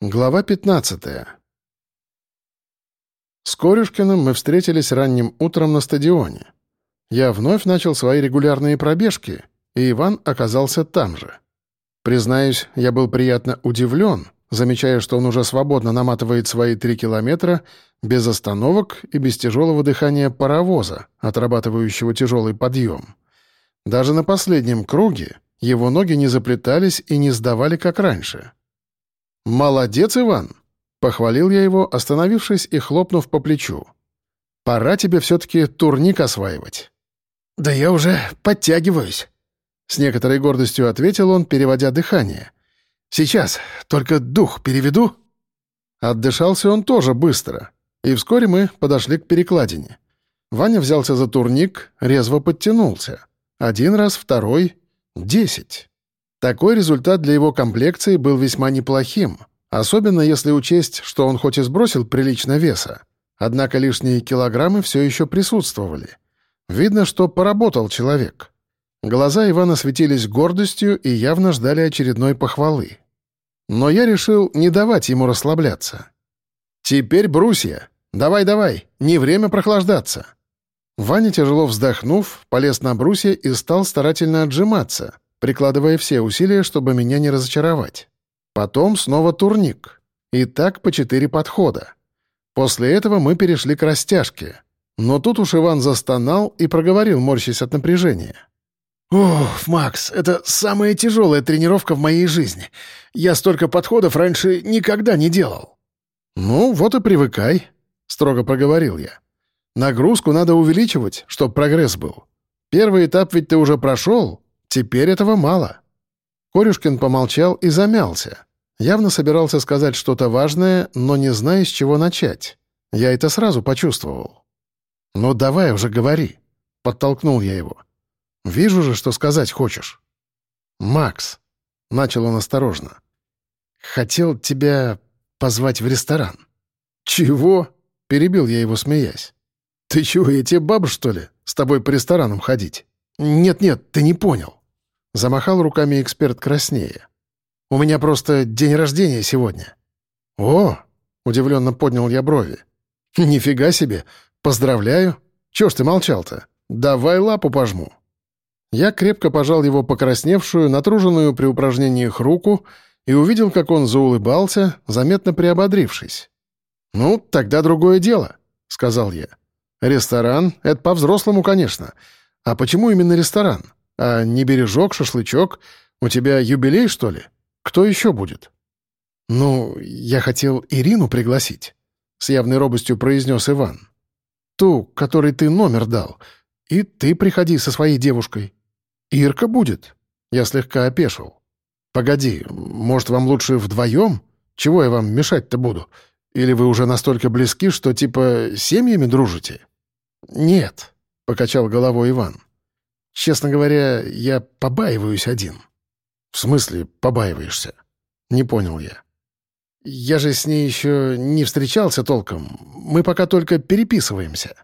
Глава 15 С Корюшкиным мы встретились ранним утром на стадионе. Я вновь начал свои регулярные пробежки, и Иван оказался там же. Признаюсь, я был приятно удивлен, замечая, что он уже свободно наматывает свои три километра без остановок и без тяжелого дыхания паровоза, отрабатывающего тяжелый подъем. Даже на последнем круге его ноги не заплетались и не сдавали, как раньше. «Молодец, Иван!» — похвалил я его, остановившись и хлопнув по плечу. «Пора тебе все-таки турник осваивать». «Да я уже подтягиваюсь», — с некоторой гордостью ответил он, переводя дыхание. «Сейчас, только дух переведу». Отдышался он тоже быстро, и вскоре мы подошли к перекладине. Ваня взялся за турник, резво подтянулся. Один раз, второй — десять. Такой результат для его комплекции был весьма неплохим, особенно если учесть, что он хоть и сбросил прилично веса, однако лишние килограммы все еще присутствовали. Видно, что поработал человек. Глаза Ивана светились гордостью и явно ждали очередной похвалы. Но я решил не давать ему расслабляться. «Теперь брусья! Давай-давай, не время прохлаждаться!» Ваня, тяжело вздохнув, полез на брусья и стал старательно отжиматься — прикладывая все усилия, чтобы меня не разочаровать. Потом снова турник. И так по четыре подхода. После этого мы перешли к растяжке. Но тут уж Иван застонал и проговорил, морщась от напряжения. «Ох, Макс, это самая тяжелая тренировка в моей жизни. Я столько подходов раньше никогда не делал». «Ну, вот и привыкай», — строго проговорил я. «Нагрузку надо увеличивать, чтобы прогресс был. Первый этап ведь ты уже прошел, Теперь этого мало. Корюшкин помолчал и замялся. Явно собирался сказать что-то важное, но не зная, с чего начать. Я это сразу почувствовал. «Ну давай уже говори», — подтолкнул я его. «Вижу же, что сказать хочешь». «Макс», — начал он осторожно, — «хотел тебя позвать в ресторан». «Чего?» — перебил я его, смеясь. «Ты чего, я тебе баба, что ли, с тобой по ресторанам ходить?» «Нет-нет, ты не понял. Замахал руками эксперт краснее. «У меня просто день рождения сегодня». «О!» — удивленно поднял я брови. «Нифига себе! Поздравляю! Чего ж ты молчал-то? Давай лапу пожму». Я крепко пожал его покрасневшую, натруженную при упражнениях руку и увидел, как он заулыбался, заметно приободрившись. «Ну, тогда другое дело», — сказал я. «Ресторан — это по-взрослому, конечно. А почему именно ресторан? А не бережок, шашлычок? У тебя юбилей, что ли? Кто еще будет?» «Ну, я хотел Ирину пригласить», — с явной робостью произнес Иван. «Ту, которой ты номер дал. И ты приходи со своей девушкой. Ирка будет?» Я слегка опешил. «Погоди, может, вам лучше вдвоем? Чего я вам мешать-то буду? Или вы уже настолько близки, что типа семьями дружите?» «Нет», — покачал головой Иван. Честно говоря, я побаиваюсь один». «В смысле побаиваешься?» «Не понял я». «Я же с ней еще не встречался толком. Мы пока только переписываемся».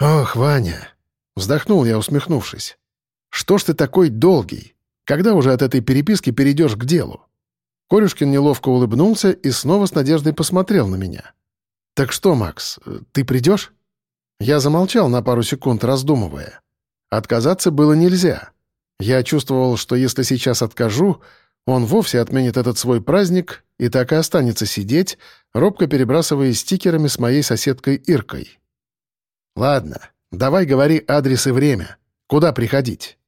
«Ох, Ваня!» — вздохнул я, усмехнувшись. «Что ж ты такой долгий? Когда уже от этой переписки перейдешь к делу?» Корюшкин неловко улыбнулся и снова с надеждой посмотрел на меня. «Так что, Макс, ты придешь?» Я замолчал на пару секунд, раздумывая. Отказаться было нельзя. Я чувствовал, что если сейчас откажу, он вовсе отменит этот свой праздник и так и останется сидеть, робко перебрасывая стикерами с моей соседкой Иркой. «Ладно, давай говори адрес и время. Куда приходить?»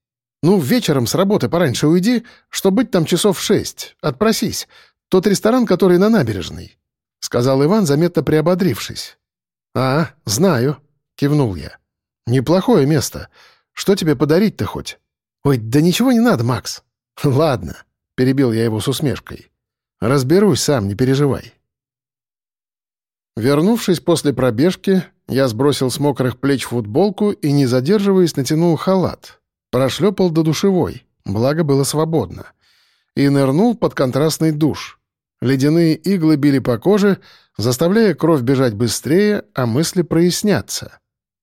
«Ну, вечером с работы пораньше уйди, чтобы быть там часов шесть. Отпросись. Тот ресторан, который на набережной», — сказал Иван, заметно приободрившись. «А, знаю», — кивнул я. «Неплохое место. Что тебе подарить-то хоть?» «Ой, да ничего не надо, Макс». «Ладно», — перебил я его с усмешкой. «Разберусь сам, не переживай». Вернувшись после пробежки, я сбросил с мокрых плеч футболку и, не задерживаясь, натянул халат. Прошлепал до душевой, благо было свободно. И нырнул под контрастный душ. Ледяные иглы били по коже, заставляя кровь бежать быстрее, а мысли проясняться.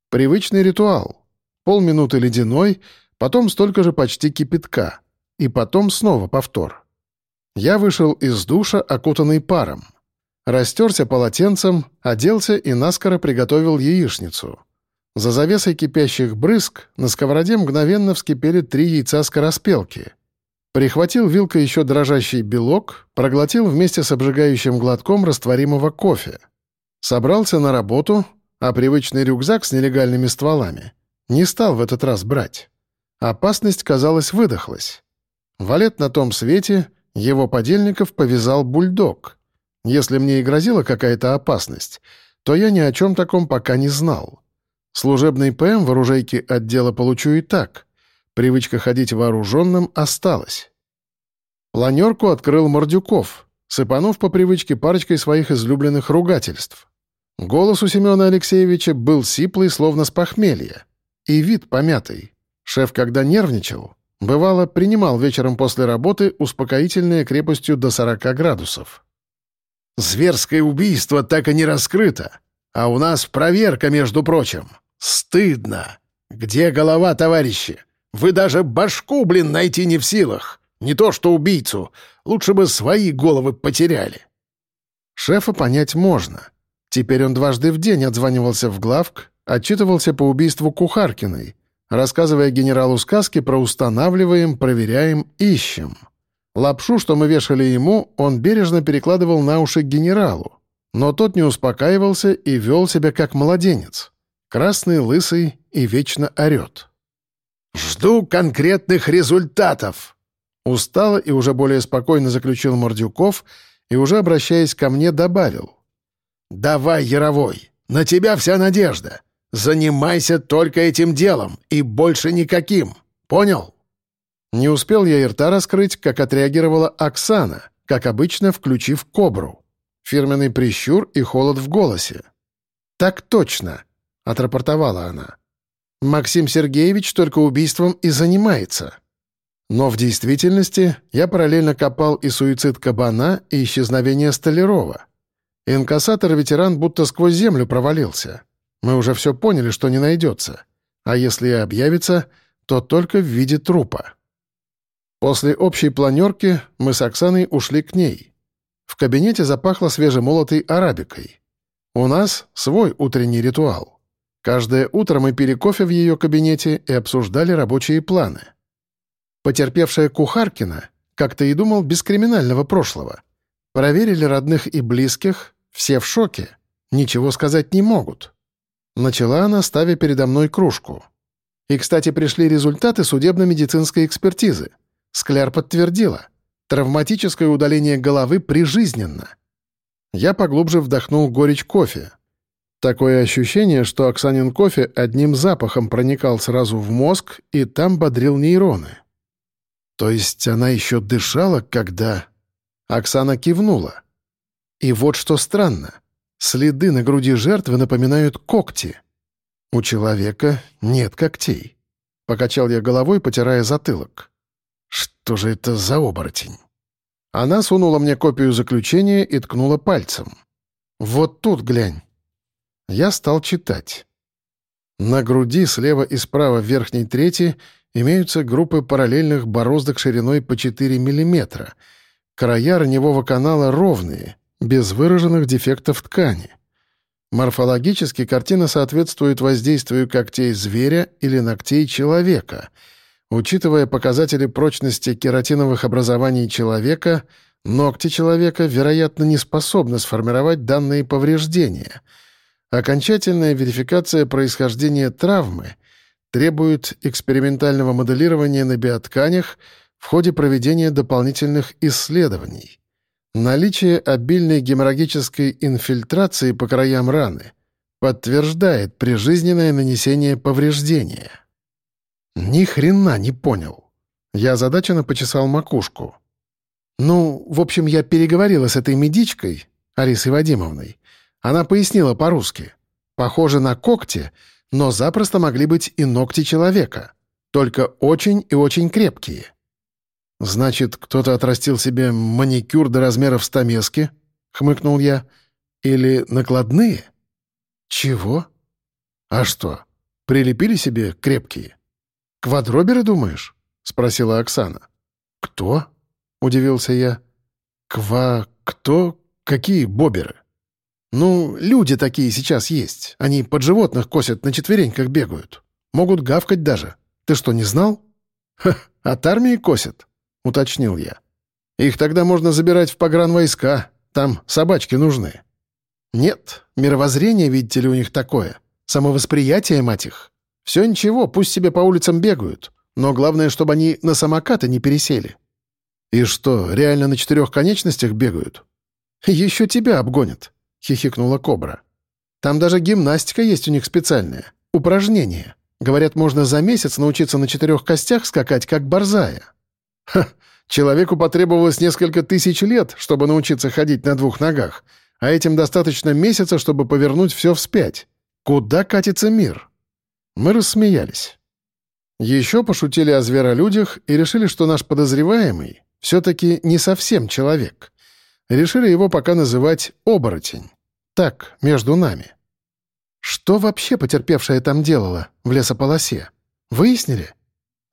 Привычный ритуал — полминуты ледяной, потом столько же почти кипятка, и потом снова повтор. Я вышел из душа, окутанный паром. Растерся полотенцем, оделся и наскоро приготовил яичницу. За завесой кипящих брызг на сковороде мгновенно вскипели три яйца скороспелки. Прихватил вилкой еще дрожащий белок, проглотил вместе с обжигающим глотком растворимого кофе. Собрался на работу, а привычный рюкзак с нелегальными стволами не стал в этот раз брать. Опасность, казалось, выдохлась. Валет на том свете, его подельников повязал бульдог — если мне и грозила какая-то опасность, то я ни о чем таком пока не знал. Служебный ПМ в оружейке отдела получу и так. Привычка ходить вооруженным осталась. Планерку открыл Мордюков, сыпанув по привычке парочкой своих излюбленных ругательств. Голос у Семена Алексеевича был сиплый, словно с похмелья. И вид помятый. Шеф, когда нервничал, бывало, принимал вечером после работы успокоительное крепостью до 40 градусов. Зверское убийство так и не раскрыто. А у нас проверка, между прочим. Стыдно. Где голова, товарищи? Вы даже башку, блин, найти не в силах. Не то что убийцу. Лучше бы свои головы потеряли. Шефа понять можно. Теперь он дважды в день отзванивался в главк, отчитывался по убийству Кухаркиной, рассказывая генералу сказки про «устанавливаем», «проверяем», «ищем». Лапшу, что мы вешали ему, он бережно перекладывал на уши генералу. Но тот не успокаивался и вел себя как младенец. Красный, лысый и вечно орет. «Жду конкретных результатов!» Устало и уже более спокойно заключил Мордюков и уже обращаясь ко мне добавил. «Давай, Яровой, на тебя вся надежда. Занимайся только этим делом и больше никаким. Понял?» Не успел я и рта раскрыть, как отреагировала Оксана, как обычно, включив кобру. Фирменный прищур и холод в голосе. «Так точно», — отрапортовала она. «Максим Сергеевич только убийством и занимается». Но в действительности я параллельно копал и суицид Кабана, и исчезновение Столярова. Инкассатор-ветеран будто сквозь землю провалился. Мы уже все поняли, что не найдется. А если и объявится, то только в виде трупа. После общей планерки мы с Оксаной ушли к ней. В кабинете запахло свежемолотой арабикой. У нас свой утренний ритуал. Каждое утро мы пили кофе в ее кабинете и обсуждали рабочие планы. Потерпевшая Кухаркина, как то и думал, без криминального прошлого. Проверили родных и близких, все в шоке, ничего сказать не могут. Начала она, ставя передо мной кружку. И, кстати, пришли результаты судебно-медицинской экспертизы — Скляр подтвердила. Травматическое удаление головы прижизненно. Я поглубже вдохнул горечь кофе. Такое ощущение, что Оксанин кофе одним запахом проникал сразу в мозг и там бодрил нейроны. То есть она еще дышала, когда... Оксана кивнула. И вот что странно. Следы на груди жертвы напоминают когти. У человека нет когтей. Покачал я головой, потирая затылок. Что же это за оборотень? Она сунула мне копию заключения и ткнула пальцем. «Вот тут глянь». Я стал читать. На груди слева и справа в верхней трети имеются группы параллельных бороздок шириной по 4 мм. Края раневого канала ровные, без выраженных дефектов ткани. Морфологически картина соответствует воздействию когтей зверя или ногтей человека — Учитывая показатели прочности кератиновых образований человека, ногти человека, вероятно, не способны сформировать данные повреждения. Окончательная верификация происхождения травмы требует экспериментального моделирования на биотканях в ходе проведения дополнительных исследований. Наличие обильной геморрагической инфильтрации по краям раны подтверждает прижизненное нанесение повреждения. Ни хрена не понял. Я озадаченно почесал макушку. Ну, в общем, я переговорила с этой медичкой, Арисой Вадимовной. Она пояснила по-русски. Похоже на когти, но запросто могли быть и ногти человека. Только очень и очень крепкие. «Значит, кто-то отрастил себе маникюр до размеров стамески?» — хмыкнул я. «Или накладные?» «Чего?» «А что, прилепили себе крепкие?» «Квадроберы, думаешь?» — спросила Оксана. «Кто?» — удивился я. «Ква... кто? Какие боберы?» «Ну, люди такие сейчас есть. Они под животных косят, на четвереньках бегают. Могут гавкать даже. Ты что, не знал?» «Ха, от армии косят», — уточнил я. «Их тогда можно забирать в погранвойска. Там собачки нужны». «Нет, мировоззрение, видите ли, у них такое. Самовосприятие, мать их. Все ничего, пусть себе по улицам бегают. Но главное, чтобы они на самокаты не пересели». «И что, реально на четырех конечностях бегают?» «Еще тебя обгонят», — хихикнула Кобра. «Там даже гимнастика есть у них специальная. Упражнение. Говорят, можно за месяц научиться на четырех костях скакать, как борзая». «Ха! Человеку потребовалось несколько тысяч лет, чтобы научиться ходить на двух ногах, а этим достаточно месяца, чтобы повернуть все вспять. Куда катится мир?» Мы рассмеялись. Еще пошутили о зверолюдях и решили, что наш подозреваемый все-таки не совсем человек. Решили его пока называть «оборотень». Так, между нами. «Что вообще потерпевшая там делала в лесополосе? Выяснили?» —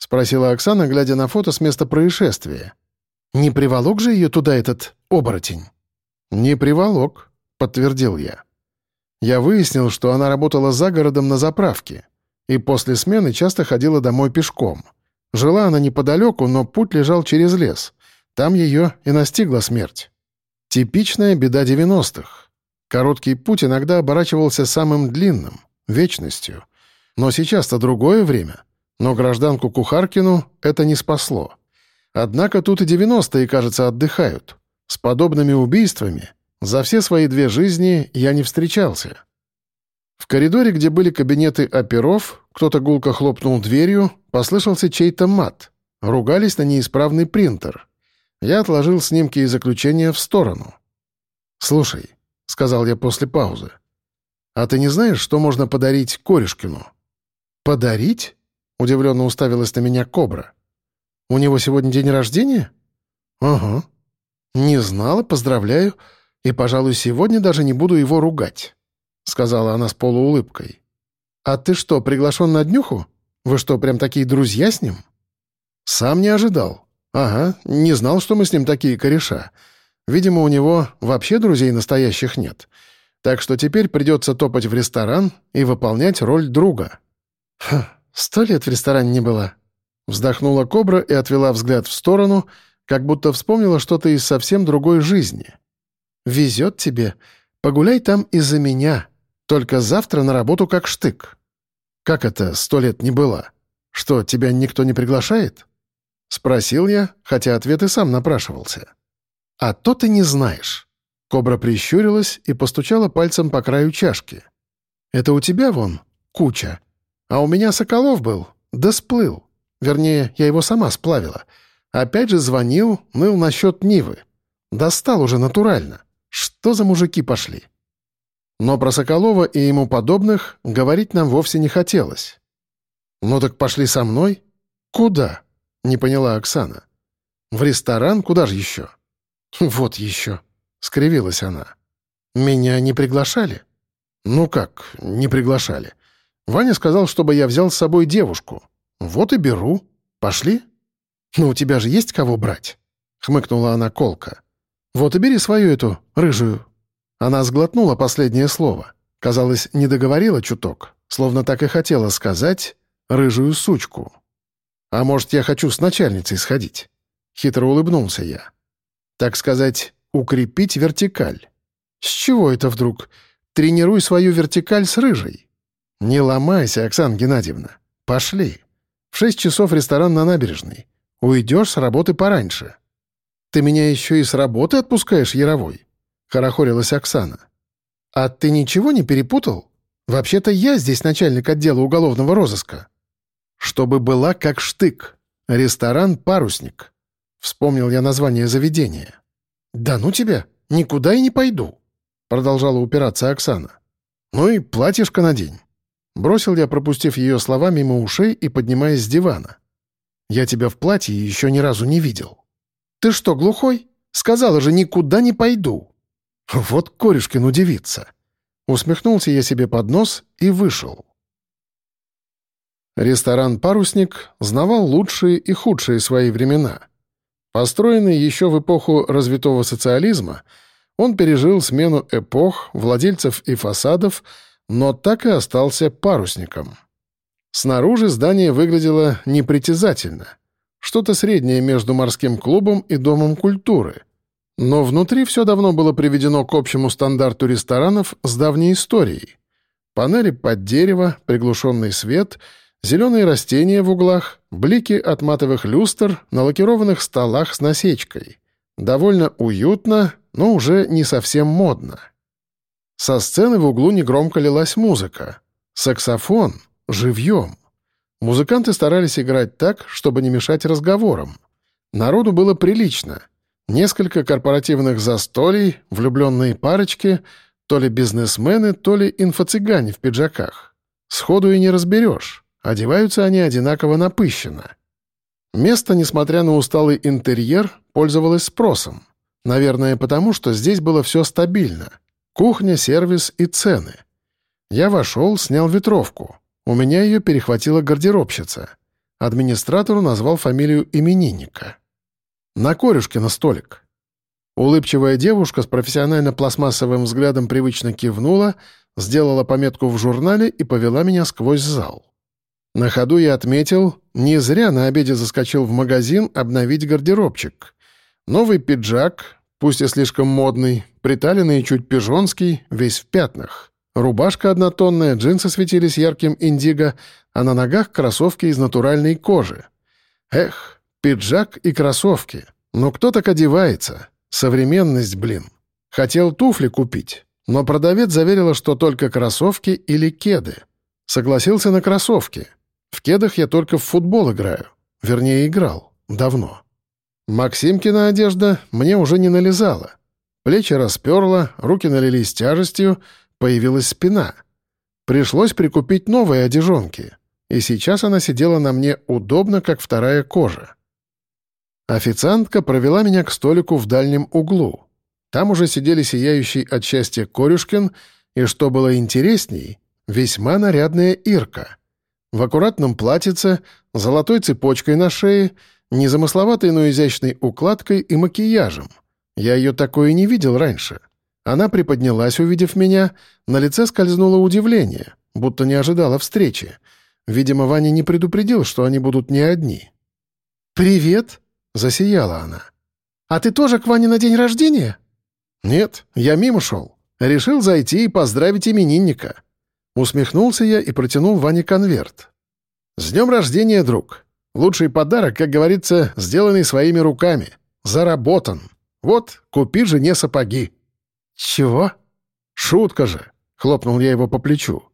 спросила Оксана, глядя на фото с места происшествия. «Не приволок же ее туда этот оборотень?» «Не приволок», — подтвердил я. Я выяснил, что она работала за городом на заправке и после смены часто ходила домой пешком. Жила она неподалеку, но путь лежал через лес. Там ее и настигла смерть. Типичная беда 90-х. Короткий путь иногда оборачивался самым длинным — вечностью. Но сейчас-то другое время. Но гражданку Кухаркину это не спасло. Однако тут и 90-е, кажется, отдыхают. С подобными убийствами за все свои две жизни я не встречался. В коридоре, где были кабинеты оперов, кто-то гулко хлопнул дверью, послышался чей-то мат. Ругались на неисправный принтер. Я отложил снимки и заключения в сторону. «Слушай, — сказал я после паузы. «А ты не знаешь, что можно подарить Корешкину?» «Подарить?» — удивленно уставилась на меня Кобра. «У него сегодня день рождения?» «Ага». «Не знала, поздравляю, и, пожалуй, сегодня даже не буду его ругать», — сказала она с полуулыбкой. «А ты что, приглашен на днюху? Вы что, прям такие друзья с ним?» «Сам не ожидал. Ага, не знал, что мы с ним такие кореша. Видимо, у него вообще друзей настоящих нет. Так что теперь придется топать в ресторан и выполнять роль друга. «Ха, сто лет в ресторане не была». Вздохнула кобра и отвела взгляд в сторону, как будто вспомнила что-то из совсем другой жизни. «Везет тебе. Погуляй там из-за меня. Только завтра на работу как штык». «Как это сто лет не была? Что, тебя никто не приглашает?» Спросил я, хотя ответ и сам напрашивался. «А то ты не знаешь». Кобра прищурилась и постучала пальцем по краю чашки. «Это у тебя вон куча. А у меня Соколов был, да сплыл. Вернее, я его сама сплавила. Опять же звонил, ныл насчет Нивы. Достал уже натурально. Что за мужики пошли?» Но про Соколова и ему подобных говорить нам вовсе не хотелось. «Ну так пошли со мной?» «Куда?» — не поняла Оксана. «В ресторан? Куда же еще?» «Вот еще», — скривилась она. «Меня не приглашали?» «Ну как, не приглашали. Ваня сказал, чтобы я взял с собой девушку. Вот и беру. Пошли?» «Ну, у тебя же есть кого брать?» — хмыкнула она колко. «Вот и бери свою эту, рыжую». Она сглотнула последнее слово. Казалось, не договорила чуток, словно так и хотела сказать «рыжую сучку». «А может, я хочу с начальницей сходить?» Хитро улыбнулся я так сказать, укрепить вертикаль. С чего это вдруг? Тренируй свою вертикаль с рыжей. Не ломайся, Оксана Геннадьевна. Пошли. В шесть часов ресторан на набережной. Уйдешь с работы пораньше. Ты меня еще и с работы отпускаешь, Яровой? Хорохорилась Оксана. А ты ничего не перепутал? Вообще-то я здесь начальник отдела уголовного розыска. Чтобы была как штык. Ресторан «Парусник». Вспомнил я название заведения. «Да ну тебя! Никуда и не пойду!» Продолжала упираться Оксана. «Ну и платьишко надень». Бросил я, пропустив ее слова мимо ушей и поднимаясь с дивана. «Я тебя в платье еще ни разу не видел». «Ты что, глухой? Сказала же, никуда не пойду». Вот Корешкин удивится. Усмехнулся я себе под нос и вышел. Ресторан «Парусник» знавал лучшие и худшие свои времена — Построенный еще в эпоху развитого социализма, он пережил смену эпох, владельцев и фасадов, но так и остался парусником. Снаружи здание выглядело непритязательно, что-то среднее между морским клубом и домом культуры. Но внутри все давно было приведено к общему стандарту ресторанов с давней историей. Панели под дерево, приглушенный свет — Зеленые растения в углах, блики от матовых люстр на лакированных столах с насечкой. Довольно уютно, но уже не совсем модно. Со сцены в углу негромко лилась музыка. Саксофон. Живьем. Музыканты старались играть так, чтобы не мешать разговорам. Народу было прилично. Несколько корпоративных застолий, влюбленные парочки, то ли бизнесмены, то ли инфо-цыгане в пиджаках. Сходу и не разберешь. Одеваются они одинаково напыщенно. Место, несмотря на усталый интерьер, пользовалось спросом. Наверное, потому что здесь было все стабильно. Кухня, сервис и цены. Я вошел, снял ветровку. У меня ее перехватила гардеробщица. Администратору назвал фамилию именинника. На Корюшкина столик. Улыбчивая девушка с профессионально-пластмассовым взглядом привычно кивнула, сделала пометку в журнале и повела меня сквозь зал. На ходу я отметил, не зря на обеде заскочил в магазин обновить гардеробчик. Новый пиджак, пусть и слишком модный, приталенный и чуть пижонский, весь в пятнах. Рубашка однотонная, джинсы светились ярким индиго, а на ногах кроссовки из натуральной кожи. Эх, пиджак и кроссовки. Ну кто так одевается? Современность, блин. Хотел туфли купить, но продавец заверила, что только кроссовки или кеды. Согласился на кроссовки — в кедах я только в футбол играю. Вернее, играл. Давно. Максимкина одежда мне уже не налезала. Плечи расперла, руки налились тяжестью, появилась спина. Пришлось прикупить новые одежонки, и сейчас она сидела на мне удобно, как вторая кожа. Официантка провела меня к столику в дальнем углу. Там уже сидели сияющий от счастья Корюшкин и, что было интересней, весьма нарядная Ирка — в аккуратном платьице, золотой цепочкой на шее, незамысловатой, но изящной укладкой и макияжем. Я ее такое не видел раньше. Она приподнялась, увидев меня, на лице скользнуло удивление, будто не ожидала встречи. Видимо, Ваня не предупредил, что они будут не одни. «Привет!» — засияла она. «А ты тоже к Ване на день рождения?» «Нет, я мимо шел. Решил зайти и поздравить именинника. Усмехнулся я и протянул Ване конверт. «С днем рождения, друг! Лучший подарок, как говорится, сделанный своими руками. Заработан. Вот, купи жене сапоги». «Чего?» «Шутка же!» — хлопнул я его по плечу.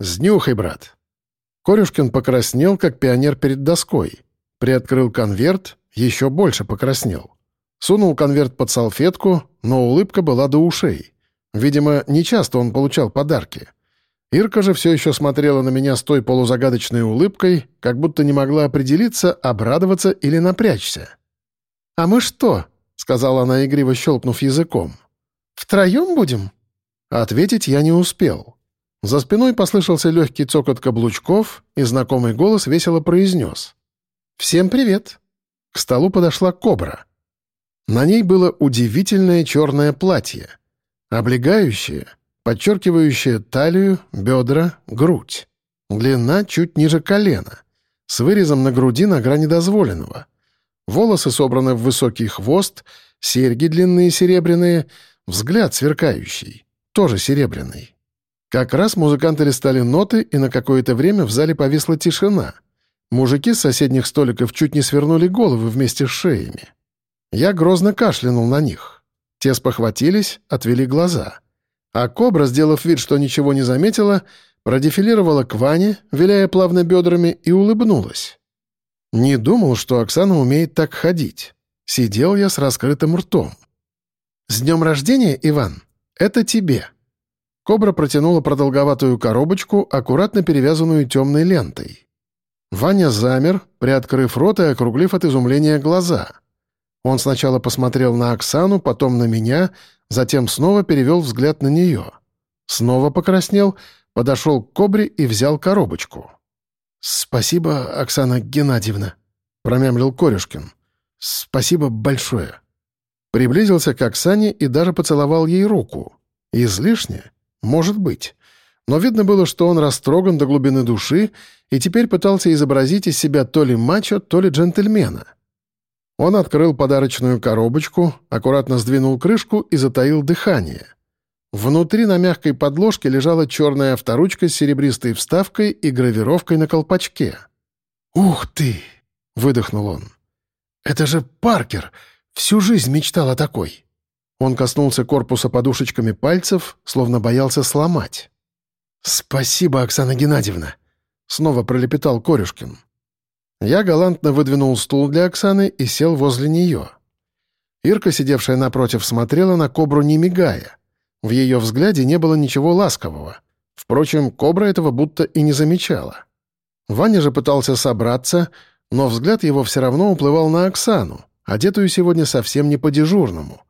«Сднюхай, брат!» Корюшкин покраснел, как пионер перед доской. Приоткрыл конверт, еще больше покраснел. Сунул конверт под салфетку, но улыбка была до ушей. Видимо, нечасто он получал подарки. Ирка же все еще смотрела на меня с той полузагадочной улыбкой, как будто не могла определиться, обрадоваться или напрячься. «А мы что?» — сказала она, игриво щелкнув языком. «Втроем будем?» Ответить я не успел. За спиной послышался легкий цокот каблучков, и знакомый голос весело произнес. «Всем привет!» К столу подошла кобра. На ней было удивительное черное платье. Облегающее — подчеркивающая талию, бедра, грудь. Длина чуть ниже колена, с вырезом на груди на грани дозволенного. Волосы собраны в высокий хвост, серьги длинные серебряные, взгляд сверкающий, тоже серебряный. Как раз музыканты листали ноты, и на какое-то время в зале повисла тишина. Мужики с соседних столиков чуть не свернули головы вместе с шеями. Я грозно кашлянул на них. Те спохватились, отвели глаза — а кобра, сделав вид, что ничего не заметила, продефилировала к Ване, виляя плавно бедрами, и улыбнулась. Не думал, что Оксана умеет так ходить. Сидел я с раскрытым ртом. «С днем рождения, Иван! Это тебе!» Кобра протянула продолговатую коробочку, аккуратно перевязанную темной лентой. Ваня замер, приоткрыв рот и округлив от изумления глаза. Он сначала посмотрел на Оксану, потом на меня — затем снова перевел взгляд на нее. Снова покраснел, подошел к кобре и взял коробочку. «Спасибо, Оксана Геннадьевна», — промямлил Корюшкин. Спасибо большое». Приблизился к Оксане и даже поцеловал ей руку. Излишне? Может быть. Но видно было, что он растроган до глубины души и теперь пытался изобразить из себя то ли мачо, то ли джентльмена. Он открыл подарочную коробочку, аккуратно сдвинул крышку и затаил дыхание. Внутри на мягкой подложке лежала черная авторучка с серебристой вставкой и гравировкой на колпачке. «Ух ты!» — выдохнул он. «Это же Паркер! Всю жизнь мечтал о такой!» Он коснулся корпуса подушечками пальцев, словно боялся сломать. «Спасибо, Оксана Геннадьевна!» — снова пролепетал Корюшкин. Я галантно выдвинул стул для Оксаны и сел возле нее. Ирка, сидевшая напротив, смотрела на кобру не мигая. В ее взгляде не было ничего ласкового. Впрочем, кобра этого будто и не замечала. Ваня же пытался собраться, но взгляд его все равно уплывал на Оксану, одетую сегодня совсем не по-дежурному.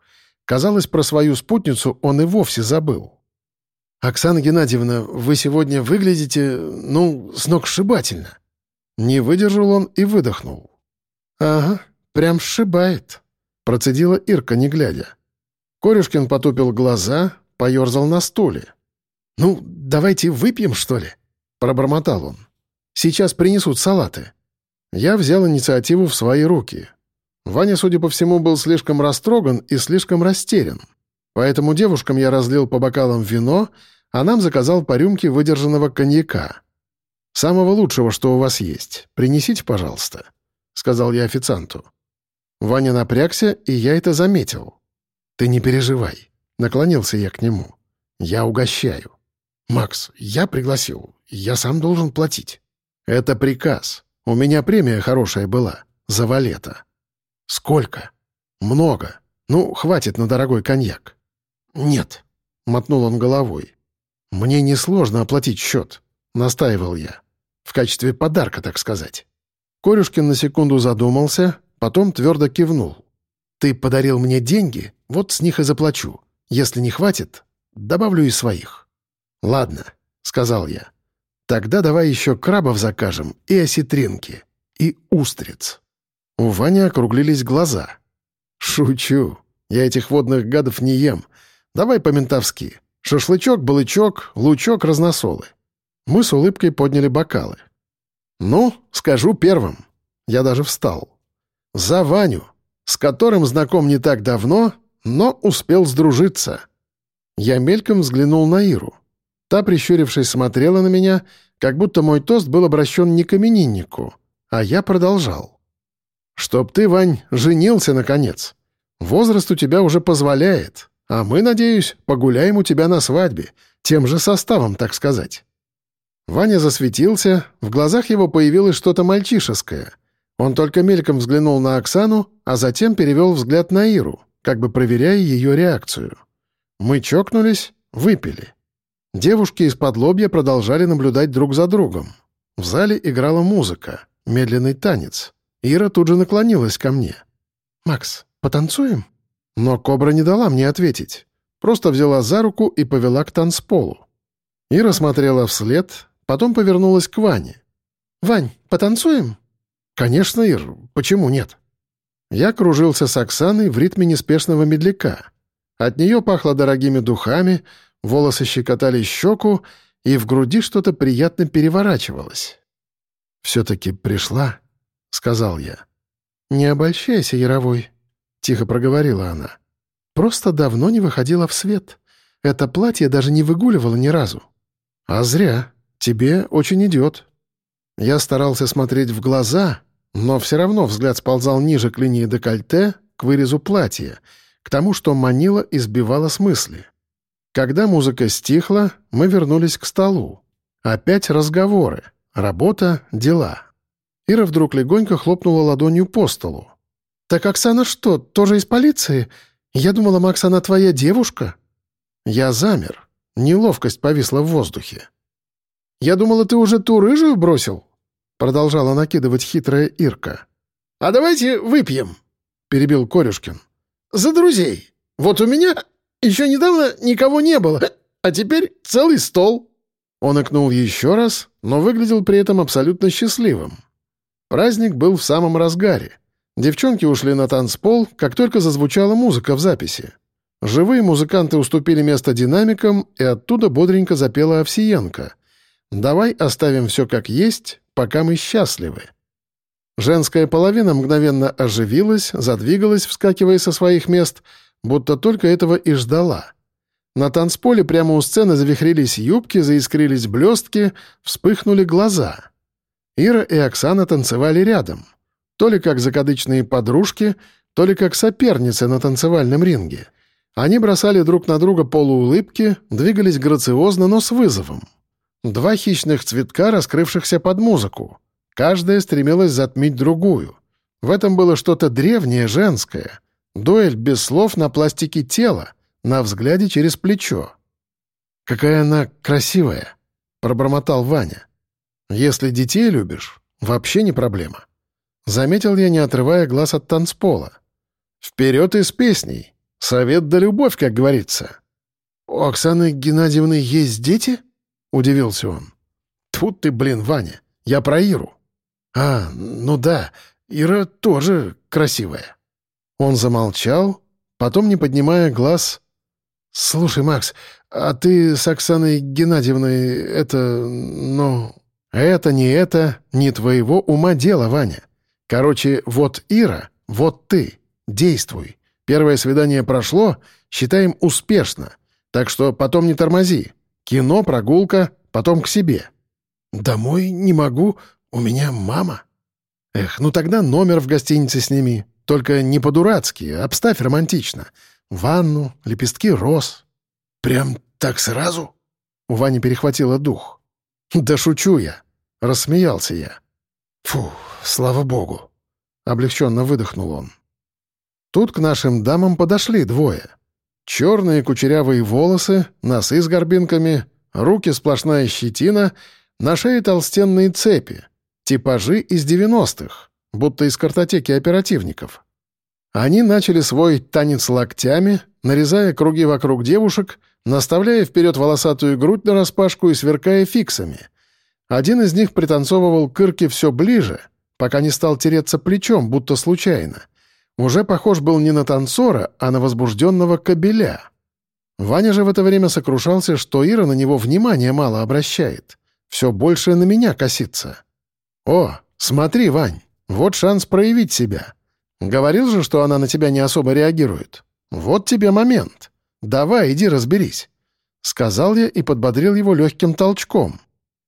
Казалось, про свою спутницу он и вовсе забыл. «Оксана Геннадьевна, вы сегодня выглядите, ну, сногсшибательно». Не выдержал он и выдохнул. «Ага, прям сшибает», — процедила Ирка, не глядя. Корюшкин потупил глаза, поерзал на стуле. «Ну, давайте выпьем, что ли?» — пробормотал он. «Сейчас принесут салаты». Я взял инициативу в свои руки. Ваня, судя по всему, был слишком растроган и слишком растерян. Поэтому девушкам я разлил по бокалам вино, а нам заказал по рюмке выдержанного коньяка. «Самого лучшего, что у вас есть. Принесите, пожалуйста», — сказал я официанту. Ваня напрягся, и я это заметил. «Ты не переживай», — наклонился я к нему. «Я угощаю». «Макс, я пригласил. Я сам должен платить». «Это приказ. У меня премия хорошая была. За валета». «Сколько?» «Много. Ну, хватит на дорогой коньяк». «Нет», — мотнул он головой. «Мне несложно оплатить счет», — настаивал я. В качестве подарка, так сказать. Корюшкин на секунду задумался, потом твердо кивнул. «Ты подарил мне деньги, вот с них и заплачу. Если не хватит, добавлю из своих». «Ладно», — сказал я. «Тогда давай еще крабов закажем и осетринки, и устриц». У Вани округлились глаза. «Шучу. Я этих водных гадов не ем. Давай по-ментовски. Шашлычок, балычок, лучок, разносолы. Мы с улыбкой подняли бокалы. «Ну, скажу первым». Я даже встал. «За Ваню, с которым знаком не так давно, но успел сдружиться». Я мельком взглянул на Иру. Та, прищурившись, смотрела на меня, как будто мой тост был обращен не к имениннику, а я продолжал. «Чтоб ты, Вань, женился, наконец. Возраст у тебя уже позволяет, а мы, надеюсь, погуляем у тебя на свадьбе, тем же составом, так сказать». Ваня засветился, в глазах его появилось что-то мальчишеское. Он только мельком взглянул на Оксану, а затем перевел взгляд на Иру, как бы проверяя ее реакцию. Мы чокнулись, выпили. Девушки из-под лобья продолжали наблюдать друг за другом. В зале играла музыка, медленный танец. Ира тут же наклонилась ко мне. «Макс, потанцуем?» Но Кобра не дала мне ответить. Просто взяла за руку и повела к танцполу. Ира смотрела вслед, Потом повернулась к Ване. «Вань, потанцуем?» «Конечно, Ир, почему нет?» Я кружился с Оксаной в ритме неспешного медляка. От нее пахло дорогими духами, волосы щекотали щеку, и в груди что-то приятно переворачивалось. «Все-таки пришла», — сказал я. «Не обольщайся, Яровой», — тихо проговорила она. «Просто давно не выходила в свет. Это платье даже не выгуливало ни разу». «А зря», «Тебе очень идет». Я старался смотреть в глаза, но все равно взгляд сползал ниже к линии декольте, к вырезу платья, к тому, что манило и сбивало с мысли. Когда музыка стихла, мы вернулись к столу. Опять разговоры. Работа, дела. Ира вдруг легонько хлопнула ладонью по столу. «Так Оксана что, тоже из полиции? Я думала, Макс, она твоя девушка?» Я замер. Неловкость повисла в воздухе. Я думала, ты уже ту рыжую бросил?» Продолжала накидывать хитрая Ирка. «А давайте выпьем», — перебил Корюшкин. «За друзей. Вот у меня еще недавно никого не было, а теперь целый стол». Он икнул еще раз, но выглядел при этом абсолютно счастливым. Праздник был в самом разгаре. Девчонки ушли на танцпол, как только зазвучала музыка в записи. Живые музыканты уступили место динамикам, и оттуда бодренько запела Овсиенко. «Давай оставим все как есть, пока мы счастливы». Женская половина мгновенно оживилась, задвигалась, вскакивая со своих мест, будто только этого и ждала. На танцполе прямо у сцены завихрились юбки, заискрились блестки, вспыхнули глаза. Ира и Оксана танцевали рядом. То ли как закадычные подружки, то ли как соперницы на танцевальном ринге. Они бросали друг на друга полуулыбки, двигались грациозно, но с вызовом. Два хищных цветка, раскрывшихся под музыку. Каждая стремилась затмить другую. В этом было что-то древнее, женское. Дуэль без слов на пластике тела, на взгляде через плечо. «Какая она красивая!» — пробормотал Ваня. «Если детей любишь, вообще не проблема». Заметил я, не отрывая глаз от танцпола. «Вперед из песней! Совет да любовь, как говорится». «У Оксаны Геннадьевны есть дети?» — удивился он. «Тут ты, блин, Ваня, я про Иру». «А, ну да, Ира тоже красивая». Он замолчал, потом, не поднимая глаз... «Слушай, Макс, а ты с Оксаной Геннадьевной это... ну...» «Это не это, не твоего ума дело, Ваня. Короче, вот Ира, вот ты. Действуй. Первое свидание прошло, считаем успешно. Так что потом не тормози. Кино, прогулка, потом к себе. Домой не могу, у меня мама. Эх, ну тогда номер в гостинице сними. Только не по-дурацки, обставь романтично. Ванну, лепестки роз. Прям так сразу? У Вани перехватило дух. Да шучу я. Рассмеялся я. Фу, слава богу. Облегченно выдохнул он. Тут к нашим дамам подошли двое. Черные кучерявые волосы, носы с горбинками, руки сплошная щетина, на шее толстенные цепи, типажи из 90-х, будто из картотеки оперативников. Они начали свой танец локтями, нарезая круги вокруг девушек, наставляя вперед волосатую грудь нараспашку и сверкая фиксами. Один из них пританцовывал к Ирке все ближе, пока не стал тереться плечом, будто случайно — уже похож был не на танцора, а на возбужденного кобеля. Ваня же в это время сокрушался, что Ира на него внимания мало обращает. Все больше на меня косится. «О, смотри, Вань, вот шанс проявить себя. Говорил же, что она на тебя не особо реагирует. Вот тебе момент. Давай, иди разберись». Сказал я и подбодрил его легким толчком.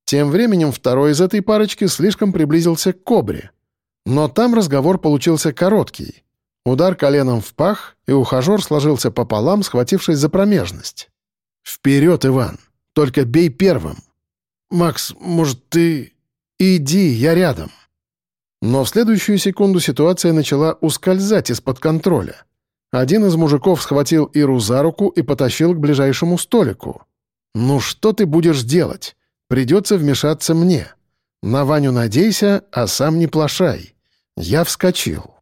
Тем временем второй из этой парочки слишком приблизился к кобре. Но там разговор получился короткий. Удар коленом в пах, и ухажер сложился пополам, схватившись за промежность. «Вперед, Иван! Только бей первым!» «Макс, может, ты...» «Иди, я рядом!» Но в следующую секунду ситуация начала ускользать из-под контроля. Один из мужиков схватил Иру за руку и потащил к ближайшему столику. «Ну что ты будешь делать? Придется вмешаться мне. На Ваню надейся, а сам не плашай». Я вскочил.